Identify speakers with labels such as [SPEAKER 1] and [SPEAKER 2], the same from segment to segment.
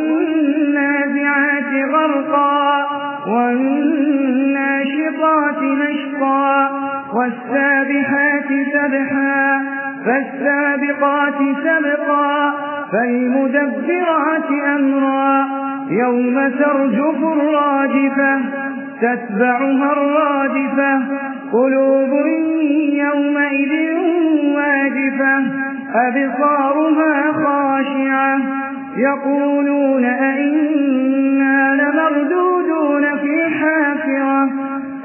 [SPEAKER 1] والنازعات غرقا والناشطات نشطا والسابحات سبحا فالسابقات سبقا فالمدبرات أمرا يوم ترجف الراجفة تتبعها الرادفة قلوب يومئذ واجفة أبصارها خاشعة يقولون أئنا لمردودون في حافرة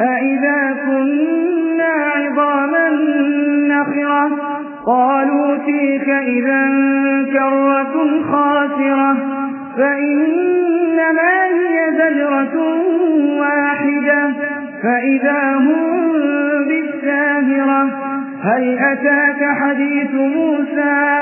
[SPEAKER 1] أئذا كنا عظاما نخرة؟ قالوا تلك إذا كرة خاسرة فإنما هي زجرة واحدة فإذا هم بالساهرة. هل أتاك حديث موسى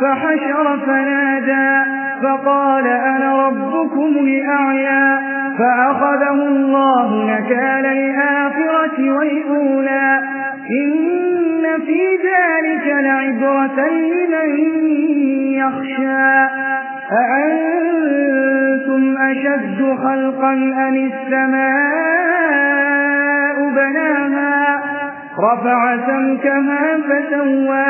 [SPEAKER 1] فحشر فنادى فقال أنا ربكم الأعلى فأخذه الله نكال الآخرة والأولى إن في ذلك لعبرة لمن يخشى أأنتم أشد خلقا أم السماء بناها رفع سمكها فسواها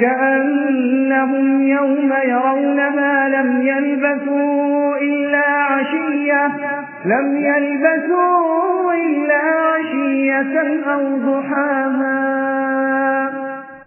[SPEAKER 1] كأنهم يوم يرونها لم يلبثوا إلا عشية لم يلبثوا إلا عشية أو ضحاها.